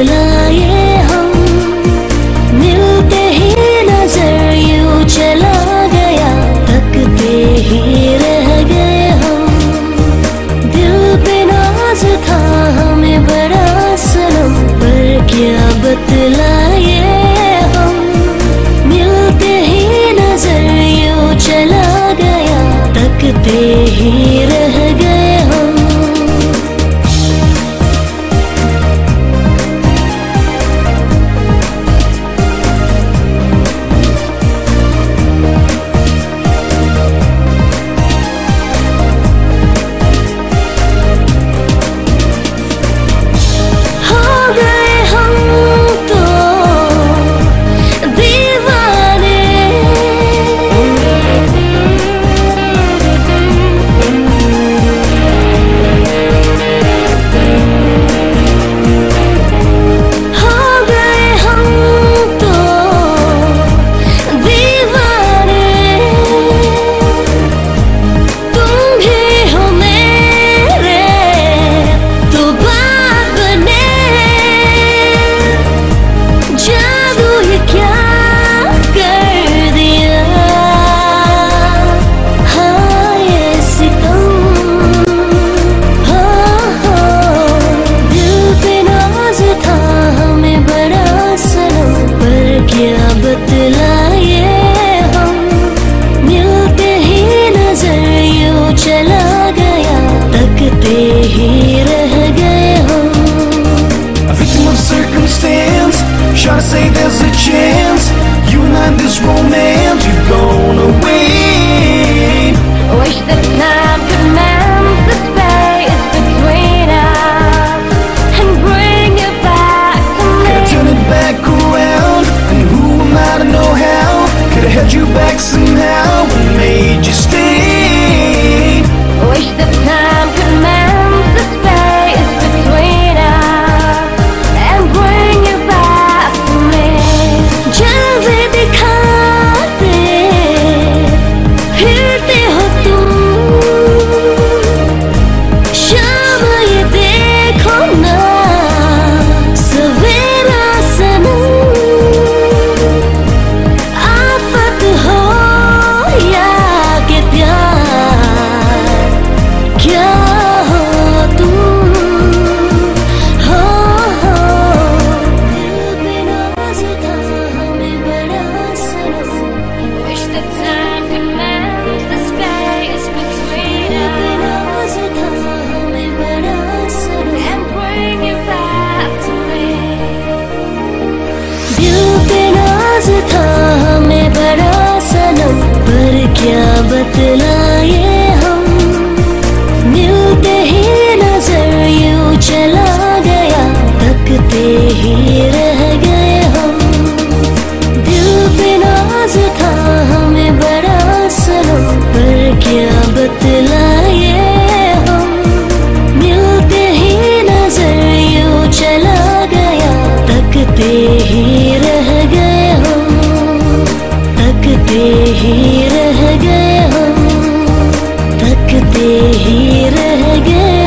बतलाए क्या बतलाए हम? मिलते ही नज़र यू चला गया तकते ही रह गए हम। दिल पे नाज था हमें बड़ा सनम, पर क्या बतलाए हम? मिलते ही नज़र यू चला गया तकते ही ही रह गए हम तकते ही रह गए